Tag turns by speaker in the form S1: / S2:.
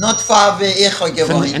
S1: not far away, Echo geworden.